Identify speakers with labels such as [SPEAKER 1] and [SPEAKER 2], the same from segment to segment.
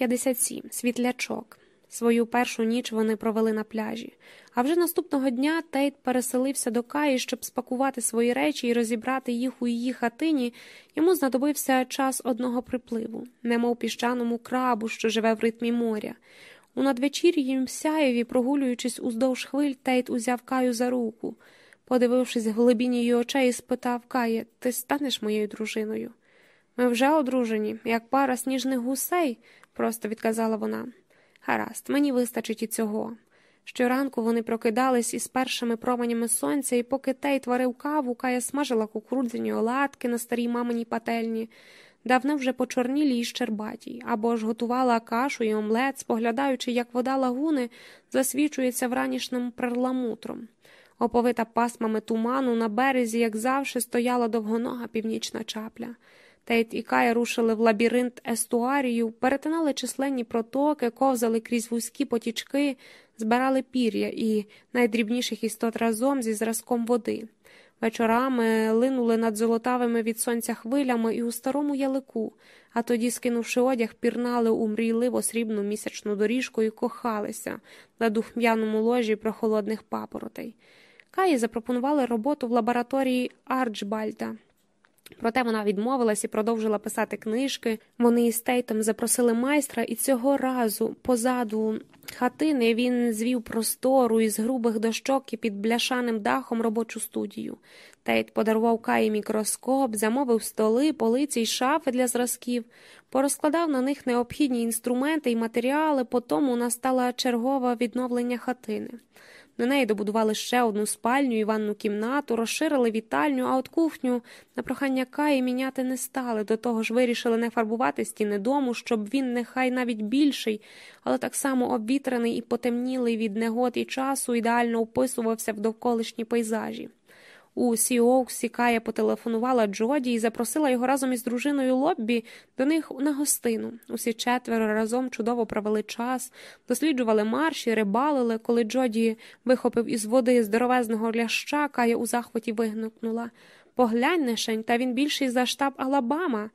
[SPEAKER 1] 57. Світлячок. Свою першу ніч вони провели на пляжі. А вже наступного дня Тейт переселився до Каї, щоб спакувати свої речі і розібрати їх у її хатині. Йому знадобився час одного припливу, немов піщаному крабу, що живе в ритмі моря. У надвечір'їм сяєві, прогулюючись уздовж хвиль, Тейт узяв Каю за руку. Подивившись в глибині її очей, спитав Кає, ти станеш моєю дружиною? Ми вже одружені, як пара сніжних гусей, просто відказала вона. Гаразд, мені вистачить і цього. Щоранку вони прокидались із першими променями сонця, і поки Тей творив каву, Кая смажила кукурудзяні оладки на старій маминій пательні, давно вже почорнілі й щербатій, або ж готувала кашу і омлет, споглядаючи, як вода лагуни засвічується вранішнім перламутром. Оповита пасмами туману на березі, як завжди, стояла довгонога північна чапля. Тейт і Кай рушили в лабіринт естуарію, перетинали численні протоки, ковзали крізь вузькі потічки, збирали пір'я і найдрібніших істот разом зі зразком води. Вечорами линули над золотавими від сонця хвилями і у старому ялику, а тоді, скинувши одяг, пірнали у мрійливо срібну місячну доріжку і кохалися на духм'яному ложі прохолодних папоротей. Каї запропонували роботу в лабораторії Арчбальда. Проте вона відмовилась і продовжила писати книжки. Вони із Тейтом запросили майстра, і цього разу позаду хатини він звів простору із грубих дощок і під бляшаним дахом робочу студію. Тейт подарував Каї мікроскоп, замовив столи, полиці й шафи для зразків, порозкладав на них необхідні інструменти і матеріали, потому настала чергова відновлення хатини. На неї добудували ще одну спальню і ванну кімнату, розширили вітальню, а от кухню на прохання Каї міняти не стали. До того ж вирішили не фарбувати стіни дому, щоб він нехай навіть більший, але так само обвітрений і потемнілий від негод і часу, ідеально вписувався в довколишні пейзажі. У Сіоуксі Кая потелефонувала Джоді і запросила його разом із дружиною Лоббі до них на гостину. Усі четверо разом чудово провели час, досліджували марші, рибалили. Коли Джоді вихопив із води здоровезного ляща, Кая у захваті вигнукнула Поглянь, нешень, та він більший за штаб Алабама.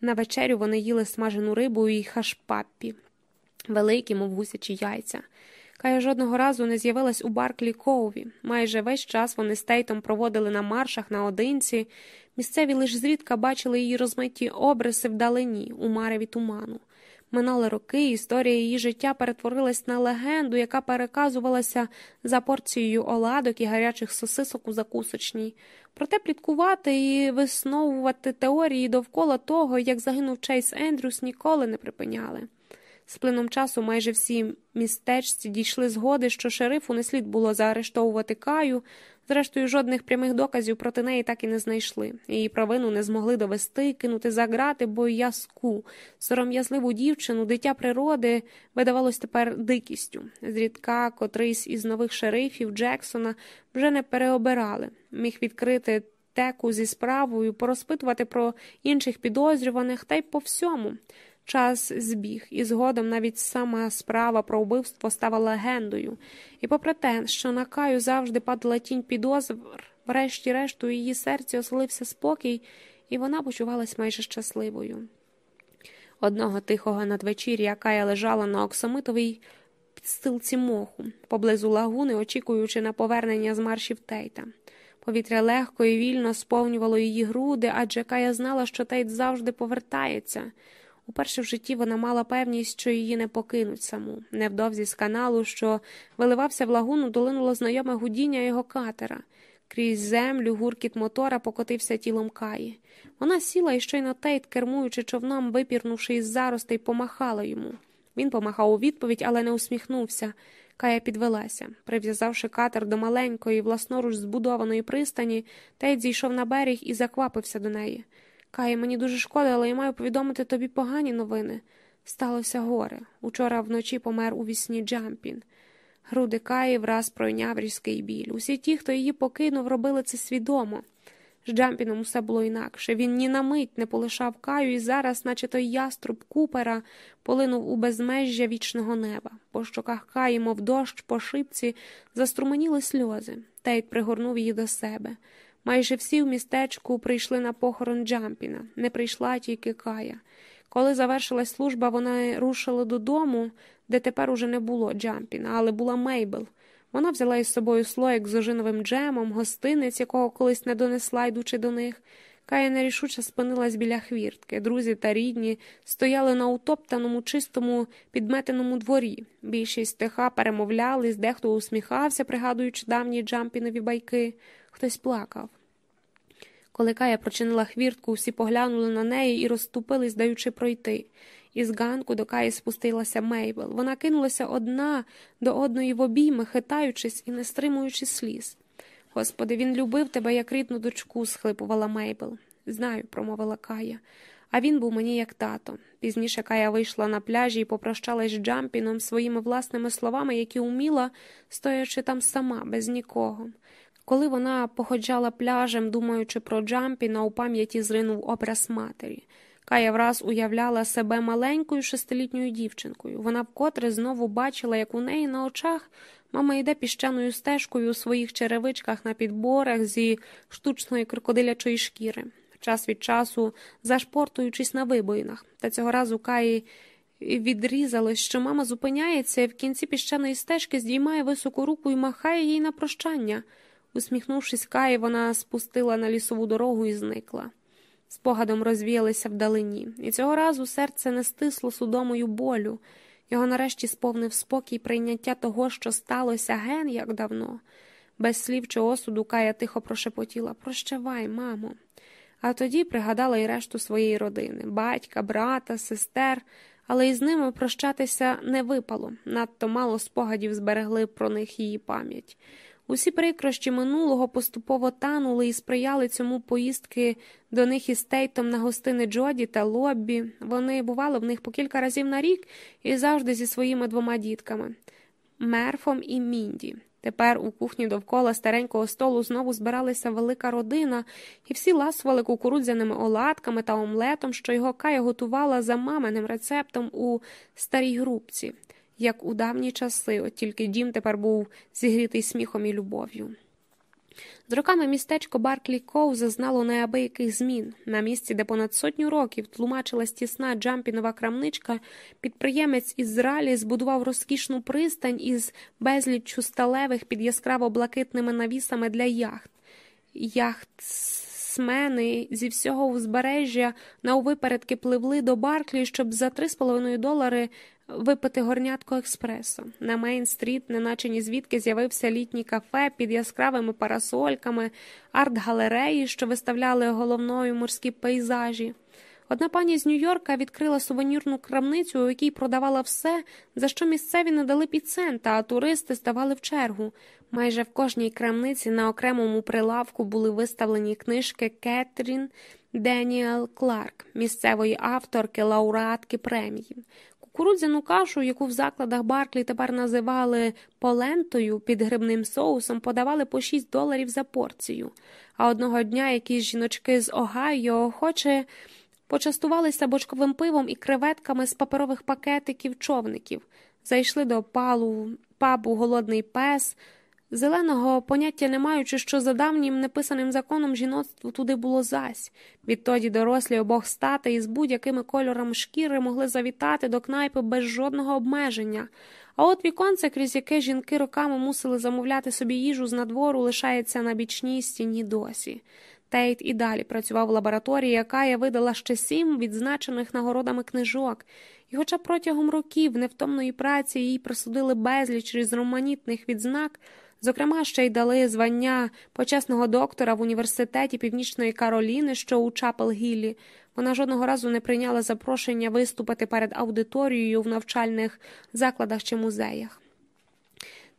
[SPEAKER 1] На вечерю вони їли смажену рибу і хашпаппі, великі, мов гусячі яйця. Кая жодного разу не з'явилась у Барклі Коуві. Майже весь час вони з Тейтом проводили на маршах наодинці. Місцеві лише зрідка бачили її розмиті обриси вдалині, у мареві туману. Минали роки, історія її життя перетворилась на легенду, яка переказувалася за порцією оладок і гарячих сосисок у закусочній. Проте пліткувати і висновувати теорії довкола того, як загинув Чейз Ендрюс, ніколи не припиняли. З плином часу майже всі містечці дійшли згоди, що шерифу не слід було заарештовувати каю, зрештою, жодних прямих доказів проти неї так і не знайшли. Її провину не змогли довести, кинути за грати, бо язку, сором'язливу дівчину, дитя природи видавалось тепер дикістю. Зрідка котрийсь із нових шерифів Джексона вже не переобирали, міг відкрити. Теку зі справою, порозпитувати про інших підозрюваних та й по всьому. Час збіг, і згодом навіть сама справа про вбивство стала легендою, і, попри те, що на Каю завжди падала тінь підозр, врешті-решт у її серці оселився спокій, і вона почувалась майже щасливою. Одного тихого надвечір'я Кая лежала на оксамитовій підстилці моху, поблизу лагуни, очікуючи на повернення з маршів Тейта. Повітря легко і вільно сповнювало її груди, адже Кая знала, що Тейт завжди повертається. Уперше в житті вона мала певність, що її не покинуть саму. Невдовзі з каналу, що виливався в лагуну, долинуло знайоме гудіння його катера. Крізь землю гуркіт мотора покотився тілом Каї. Вона сіла і щойно Тейт, кермуючи човном, випірнувши із заростей, помахала йому. Він помахав у відповідь, але не усміхнувся. Кая підвелася. Прив'язавши катер до маленької, власноруч збудованої пристані, Тейт зійшов на берег і заквапився до неї. Кай, мені дуже шкода, але я маю повідомити тобі погані новини. Сталося горе. Учора вночі помер у вісні Джампін. Груди Каї враз пройняв різкий біль. Усі ті, хто її покинув, робили це свідомо. З Джампіном усе було інакше. Він ні на мить не полишав Каю і зараз, наче той яструб купера, полинув у безмежжя вічного неба. По щоках Каї, мов дощ, по шипці, заструменіли сльози. Тейт пригорнув її до себе. Майже всі в містечку прийшли на похорон Джампіна, не прийшла тільки Кая. Коли завершилась служба, вони рушили додому, де тепер уже не було Джампіна, але була Мейбл. Вона взяла із собою слоїк з ожиновим джемом, гостинець, якого колись не донесла, йдучи до них. Кая нерішуче спинилась біля хвіртки. Друзі та рідні стояли на утоптаному, чистому, підметеному дворі. Більшість тиха перемовлялись, дехто усміхався, пригадуючи давні джампінові байки. Хтось плакав. Коли Кая прочинила хвіртку, всі поглянули на неї і розступились, даючи пройти. Із ганку до Каї спустилася Мейбл. Вона кинулася одна до одної в обійми, хитаючись і не стримуючи сліз. Господи, він любив тебе, як рідну дочку, схлипувала Мейбл. Знаю, промовила Кая. А він був мені як тато. Пізніше Кая вийшла на пляжі і попрощалась з Джампіном своїми власними словами, які уміла, стоячи там сама, без нікого. Коли вона походжала пляжем, думаючи про Джампіна, у пам'яті зринув образ матері. Кая враз уявляла себе маленькою шестилітньою дівчинкою. Вона вкотре знову бачила, як у неї на очах мама йде піщаною стежкою у своїх черевичках на підборах зі штучної крокодилячої шкіри, час від часу зашпортуючись на вибоїнах. Та цього разу Каї відрізалось, що мама зупиняється і в кінці піщаної стежки здіймає високу руку і махає їй на прощання. Усміхнувшись, Каї, вона спустила на лісову дорогу і зникла. Спогадом розвіялися вдалині, і цього разу серце не стисло судомою болю. Його нарешті сповнив спокій прийняття того, що сталося ген як давно. Без слів чи осуду Кая тихо прошепотіла Прощавай, мамо. А тоді пригадала й решту своєї родини батька, брата, сестер, але із ними прощатися не випало, надто мало спогадів зберегли про них її пам'ять. Усі прикрощі минулого поступово танули і сприяли цьому поїздки до них із Тейтом на гостини Джоді та Лоббі. Вони бували в них по кілька разів на рік і завжди зі своїми двома дітками Мерфом і Мінді. Тепер у кухні довкола старенького столу знову збиралася велика родина, і всі ласували кукурудзяними оладками та омлетом, що його Кая готувала за маминим рецептом у старій грубці як у давні часи, от тільки дім тепер був зігрітий сміхом і любов'ю. З роками містечко Барклі Коу зазнало неабияких змін. На місці, де понад сотню років тлумачилась тісна джампінова крамничка, підприємець із Ралі збудував розкішну пристань із безліччю стапелів під яскраво блакитними навісами для яхт. Яхтсмени зі всього узбережжя наввипередки пливли до Барклі, щоб за 3,5 долари випити горнятко експресо. На Мейн-стріт, неначе нізвідки з'явився літні кафе під яскравими парасольками, арт-галереї, що виставляли головно морські пейзажі. Одна пані з Нью-Йорка відкрила сувенірну крамницю, у якій продавала все, за що місцеві надали під цента, а туристи ставали в чергу. Майже в кожній крамниці на окремому прилавку були виставлені книжки Кетрін Деніел Кларк, місцевої авторки, лауреатки премії. Кукурудзяну кашу, яку в закладах Барклі тепер називали полентою під грибним соусом, подавали по 6 доларів за порцію. А одного дня якісь жіночки з Огайо охоче почастувалися бочковим пивом і креветками з паперових пакетиків човників, зайшли до палу, пабу голодний пес. Зеленого поняття не маючи, що за давнім неписаним законом жіноцтву туди було зась. Відтоді дорослі обох стати із будь-якими кольорами шкіри могли завітати до кнайпи без жодного обмеження. А от віконце, крізь яке жінки роками мусили замовляти собі їжу з надвору, лишається на бічній стіні досі. Тейт і далі працював в лабораторії, яка я видала ще сім відзначених нагородами книжок, і, хоча протягом років невтомної праці їй присудили безліч різноманітних відзнак. Зокрема, ще й дали звання почесного доктора в університеті Північної Кароліни, що у Чапел Гіллі. Вона жодного разу не прийняла запрошення виступити перед аудиторією в навчальних закладах чи музеях.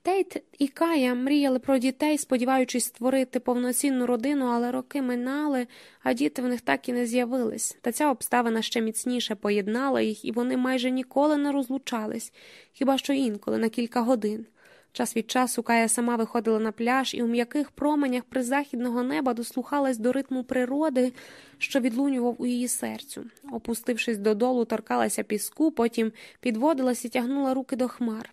[SPEAKER 1] Тейт і Кая мріяли про дітей, сподіваючись створити повноцінну родину, але роки минали, а діти в них так і не з'явились. Та ця обставина ще міцніше поєднала їх, і вони майже ніколи не розлучались, хіба що інколи на кілька годин. Час від часу Кая сама виходила на пляж і у м'яких променях призахідного неба дослухалась до ритму природи, що відлунював у її серцю. Опустившись додолу, торкалася піску, потім підводилась і тягнула руки до хмар.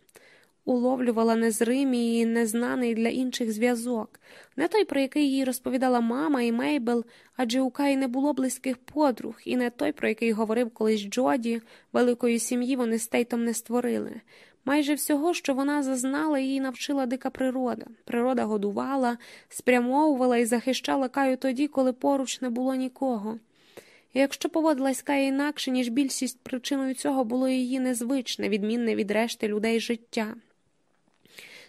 [SPEAKER 1] уловлювала незримий і незнаний для інших зв'язок, не той, про який їй розповідала мама і Мейбл, адже у Каї не було близьких подруг, і не той, про який говорив колись Джоді, великої сім'ї вони з Тейтом не створили. Майже всього, що вона зазнала, її навчила дика природа. Природа годувала, спрямовувала і захищала Каю тоді, коли поруч не було нікого. І якщо поводилась Кая інакше, ніж більшість причиною цього було її незвичне, відмінне від решти людей життя.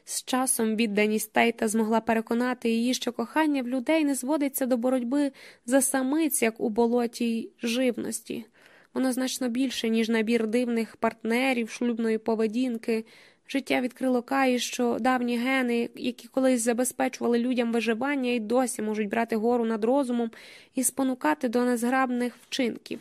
[SPEAKER 1] З часом відданість Тейта змогла переконати її, що кохання в людей не зводиться до боротьби за самиць, як у болоті живності. Воно значно більше, ніж набір дивних партнерів, шлюбної поведінки. Життя відкрило Каї, що давні гени, які колись забезпечували людям виживання, і досі можуть брати гору над розумом і спонукати до незграбних вчинків.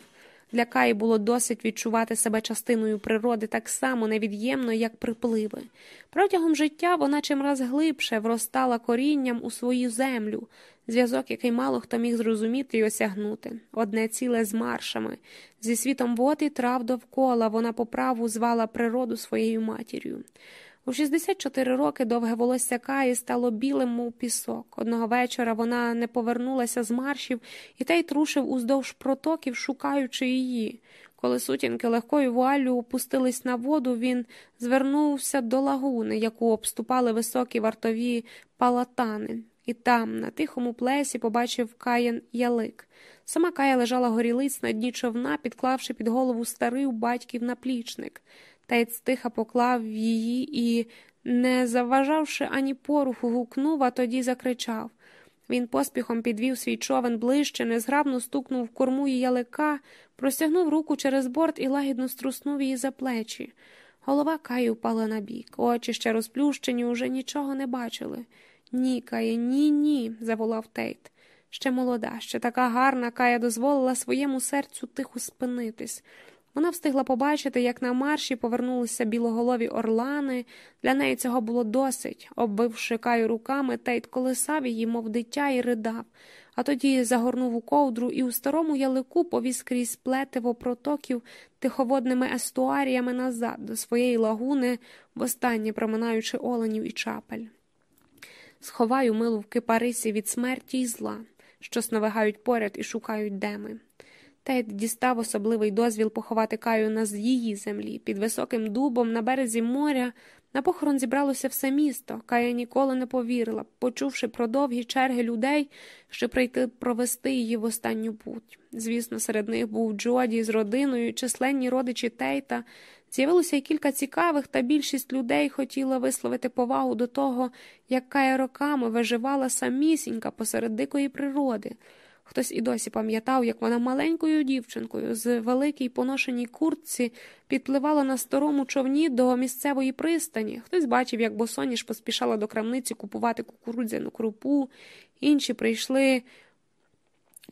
[SPEAKER 1] Для Каї було досить відчувати себе частиною природи так само невід'ємно, як припливи. Протягом життя вона чимраз глибше вростала корінням у свою землю, зв'язок, який мало хто міг зрозуміти і осягнути, одне ціле з маршами. Зі світом вод і трав довкола вона по праву звала природу своєю матір'ю. У 64 роки довге волосся Каї стало білим, мов пісок. Одного вечора вона не повернулася з маршів і та й трушив уздовж протоків, шукаючи її. Коли сутінки легкою вуаллю опустились на воду, він звернувся до лагуни, яку обступали високі вартові платани, і там, на тихому плесі, побачив Каїн ялик. Сама Кая лежала горілиць на дні човна, підклавши під голову старий батьків наплічник. Тейт тихо покликав її і, не завваживши ані поруху, гукнув, а тоді закричав. Він поспіхом підвів свій човен ближче, незграбно стукнув в корму її ялика, простягнув руку через борт і лагідно струснув її за плечі. Голова Каї впала на бік, очі ще розплющені, уже нічого не бачили. Ні, Кає, ні, ні, заволав Тейт. Ще молода, ще така гарна Кая дозволила своєму серцю тихо спинитись. Вона встигла побачити, як на марші повернулися білоголові орлани. Для неї цього було досить. Оббивши каю руками, Тейт колисав її, мов дитя, і ридав, а тоді загорнув у ковдру і у старому ялику повіз крізь плетиво протоків тиховодними естуаріями назад до своєї лагуни, востаннє проминаючи оленів і чапель. Сховаю милу в кипарисі від смерті й зла, що сновигають поряд і шукають деми. Тейт дістав особливий дозвіл поховати Каю на її землі. Під високим дубом на березі моря на похорон зібралося все місто. Кая ніколи не повірила, почувши про довгі черги людей, що прийти провести її в останню путь. Звісно, серед них був Джоді з родиною, численні родичі Тейта. З'явилося й кілька цікавих, та більшість людей хотіла висловити повагу до того, як Кая роками виживала самісінька посеред дикої природи. Хтось і досі пам'ятав, як вона маленькою дівчинкою з великій поношеній куртці підпливала на старому човні до місцевої пристані. Хтось бачив, як босоніж поспішала до крамниці купувати кукурудзяну крупу, інші прийшли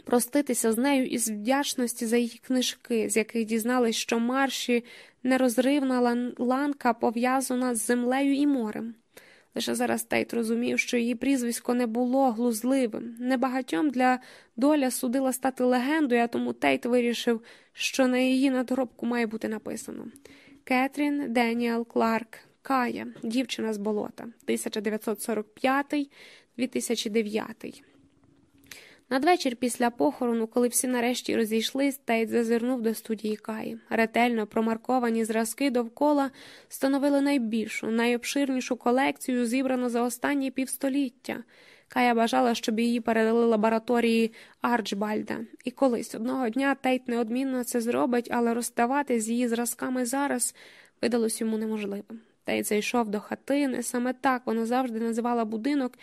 [SPEAKER 1] проститися з нею із вдячності за її книжки, з яких дізнались, що марші нерозривна ланка пов'язана з землею і морем. Лише зараз Тейт розумів, що її прізвисько не було глузливим. Небагатьом для доля судила стати легендою, а тому Тейт вирішив, що на її надгробку має бути написано Кетрін Деніел Кларк Кая, дівчина з болота, 1945-2009. Надвечір після похорону, коли всі нарешті розійшлись, Тейт зазирнув до студії Каї. Ретельно промарковані зразки довкола становили найбільшу, найобширнішу колекцію, зібрану за останні півстоліття. Кая бажала, щоб її передали лабораторії Арчбальда. І колись одного дня Тейт неодмінно це зробить, але розставати з її зразками зараз видалось йому неможливим. Тейт зайшов до хатини, саме так вона завжди називала будинок,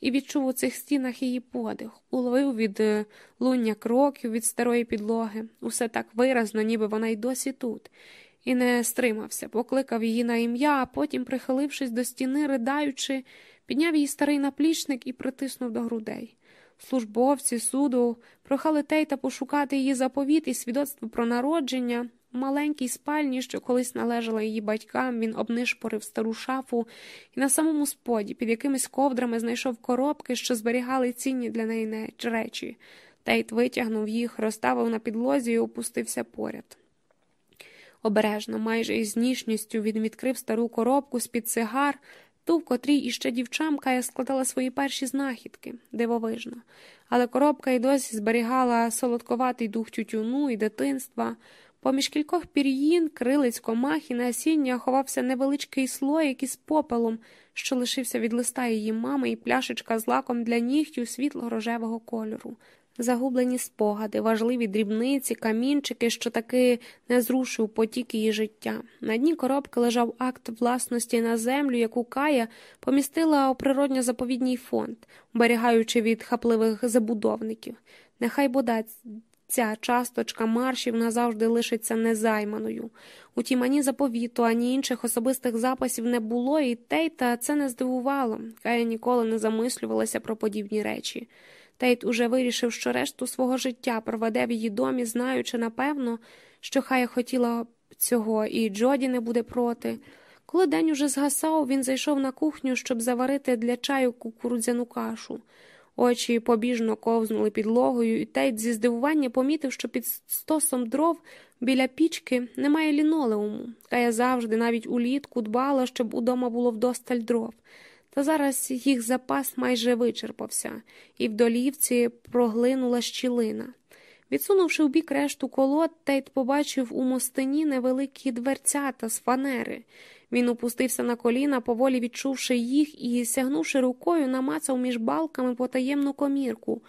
[SPEAKER 1] і відчув у цих стінах її подих, уловив від е, луння кроків від старої підлоги, усе так виразно, ніби вона й досі тут, і не стримався, покликав її на ім'я, а потім, прихилившись до стіни, ридаючи, підняв її старий наплічник і притиснув до грудей. Службовці суду прохали Тейта пошукати її заповіт і свідоцтво про народження, маленькій спальні, що колись належала її батькам, він обнишпорив стару шафу і на самому споді під якимись ковдрами знайшов коробки, що зберігали цінні для неї речі. Тейт витягнув їх, розставив на підлозі і опустився поряд. Обережно, майже із ніжністю він відкрив стару коробку з під цигар, ту, в котрій іще дівчамка складала свої перші знахідки, дивовижно. Але коробка й досі зберігала солодковатий дух тютюну і дитинства. Поміж кількох пір'їн, крилиць, комах і насіння ховався невеличкий слоїк із попелом, що лишився від листа її мами, і пляшечка з лаком для нігтю світло рожевого кольору. Загублені спогади, важливі дрібниці, камінчики, що таки не зрушив потік її життя. На дні коробки лежав акт власності на землю, яку Кая помістила у природньо-заповідній фонд, оберігаючи від хапливих забудовників. Нехай бода ця часточка маршів назавжди лишиться незайманою. Утім, ані заповіту, ані інших особистих запасів не було, і Тейта це не здивувало. Кая ніколи не замислювалася про подібні речі. Тейт уже вирішив, що решту свого життя проведе в її домі, знаючи напевно, що хай хотіла цього, і Джоді не буде проти. Коли день уже згасав, він зайшов на кухню, щоб заварити для чаю кукурудзяну кашу. Очі побіжно ковзнули підлогою, і Тейт зі здивування помітив, що під стосом дров біля пічки немає лінолеуму. Кая завжди, навіть улітку, дбала, щоб удома було вдосталь дров. Та зараз їх запас майже вичерпався, і в долівці проглинула щілина. Відсунувши в бік решту колод, Тейт побачив у мостині невеликі дверцята з фанери. Він опустився на коліна, поволі відчувши їх і, сягнувши рукою, намацав між балками потаємну комірку,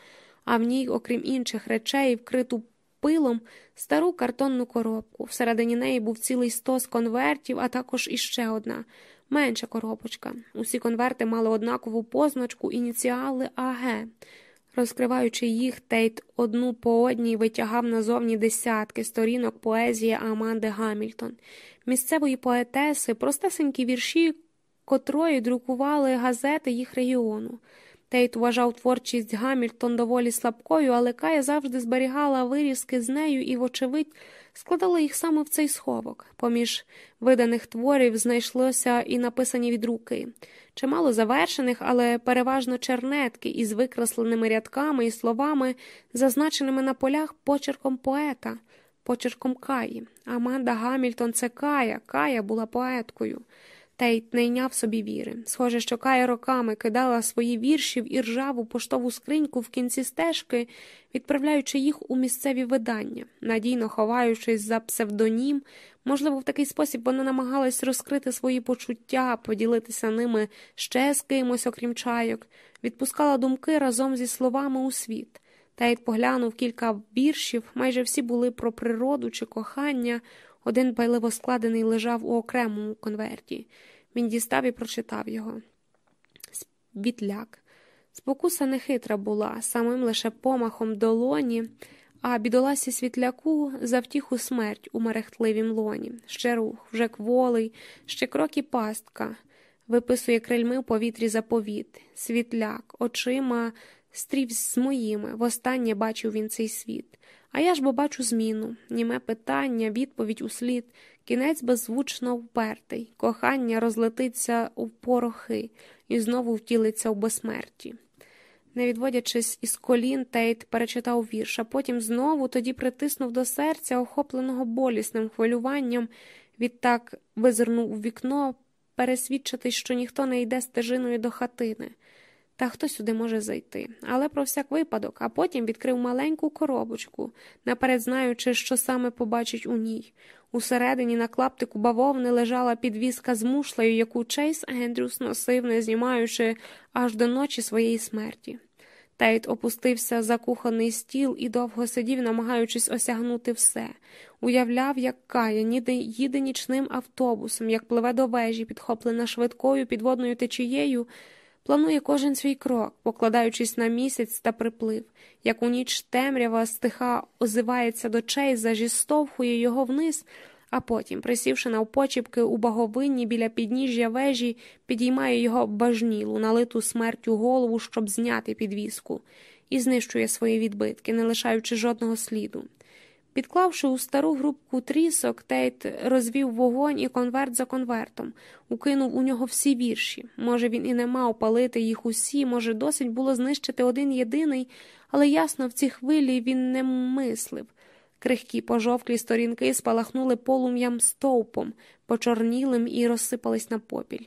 [SPEAKER 1] а в ній, окрім інших речей, вкриту пилом, стару картонну коробку. Всередині неї був цілий стос конвертів, а також іще одна менша коробочка. Усі конверти мали однакову позначку ініціали АГ. Розкриваючи їх, Тейт одну по одній витягав назовні десятки сторінок поезії Аманди Гамільтон, місцевої поетеси, простесенькі вірші, котрої друкували газети їх регіону. Тейт вважав творчість Гамільтон доволі слабкою, але Кая завжди зберігала вирізки з нею і, вочевидь, складала їх саме в цей сховок. Поміж виданих творів знайшлося і написані від руки. Чимало завершених, але переважно чернетки із викресленими рядками і словами, зазначеними на полях почерком поета, почерком Каї. Аманда Гамільтон це Кая, Кая була поеткою. Тейт не йняв собі віри. Схоже, що Кая роками кидала свої вірші в іржаву поштову скриньку в кінці стежки, відправляючи їх у місцеві видання, надійно ховаючись за псевдонім. Можливо, в такий спосіб вона намагалась розкрити свої почуття, поділитися ними ще з кимось, окрім чайок, відпускала думки разом зі словами у світ. Тейт поглянув кілька віршів, майже всі були про природу чи кохання. Один байливо складений лежав у окремому конверті. Він дістав і прочитав його. Вітляк. Спокуса нехитра була, самим лише помахом долоні, а бідоласі світляку завтіху смерть у мерехтливім лоні. Ще рух, вже кволий, ще крок і пастка. Виписує крильми в повітрі заповіт. Світляк, очима стрів з моїми. Востаннє бачив він цей світ. А я ж бо бачу зміну, німе питання, відповідь у слід, кінець беззвучно впертий, кохання розлетиться у порохи і знову втілиться у безсмерті. Не відводячись із колін, Тейт перечитав вірш, а потім знову тоді притиснув до серця, охопленого болісним хвилюванням, відтак визирнув у вікно, пересвідчитись, що ніхто не йде стежиною до хатини. Та хто сюди може зайти, але про всяк випадок, а потім відкрив маленьку коробочку, наперед знаючи, що саме побачить у ній. Усередині на клаптику бавовни лежала підвіска з мушлею, яку Чейз Ендрюс носив, не знімаючи аж до ночі своєї смерті. Тейт опустився за кухонний стіл і довго сидів, намагаючись осягнути все. Уявляв, як Кая ніде їде нічним автобусом, як пливе до вежі, підхоплена швидкою підводною течією. Планує кожен свій крок, покладаючись на місяць та приплив, як у ніч темрява стиха озивається до Чейза, зіштовхує його вниз, а потім, присівши навпочіпки у баговинні біля підніжжя вежі, підіймає його бажнілу, налиту смертю голову, щоб зняти підвіску, і знищує свої відбитки, не лишаючи жодного сліду. Підклавши у стару грубку трісок, Тейт розвів вогонь і конверт за конвертом, укинув у нього всі вірші. Може, він і не мав палити їх усі, може, досить було знищити один єдиний, але ясно в цій хвилі він не мислив. Крихкі пожовклі сторінки спалахнули полум'ям стовпом, почорнілим і розсипались на попіль.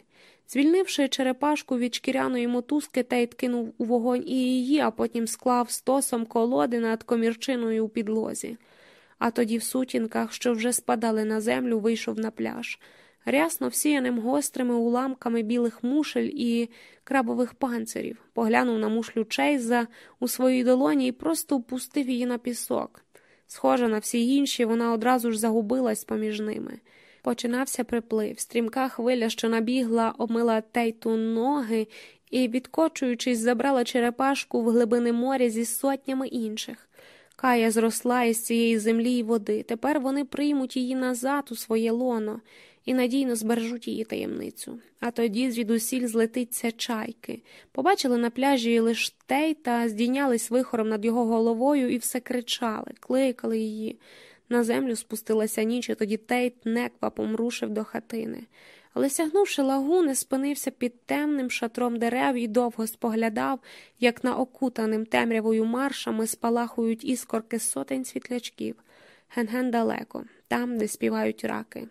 [SPEAKER 1] Звільнивши черепашку від шкіряної мотузки, Тейт кинув у вогонь і її, а потім склав стосом колоди над комірчиною у підлозі. А тоді в сутінках, що вже спадали на землю, вийшов на пляж. Рясно всіяним гострими уламками білих мушель і крабових панцирів, поглянув на мушлю Чейза у своїй долоні і просто впустив її на пісок. Схожа на всі інші, вона одразу ж загубилась поміж ними. Починався приплив, стрімка хвиля, що набігла, обмила тейту ноги і, відкочуючись, забрала черепашку в глибини моря зі сотнями інших. Кая зросла із цієї землі й води. Тепер вони приймуть її назад у своє лоно і надійно збережуть її таємницю. А тоді звідусіль злетиться чайки. Побачили на пляжі лиш Тейта, здійнялись вихором над його головою і все кричали, кликали її. На землю спустилася ніч, і тоді Тейт неквапом рушив до хатини. Але, сягнувши лагуни, спинився під темним шатром дерев і довго споглядав, як на окутаним темрявою маршами спалахують іскорки сотень світлячків. Ген-ген далеко, там, де співають раки.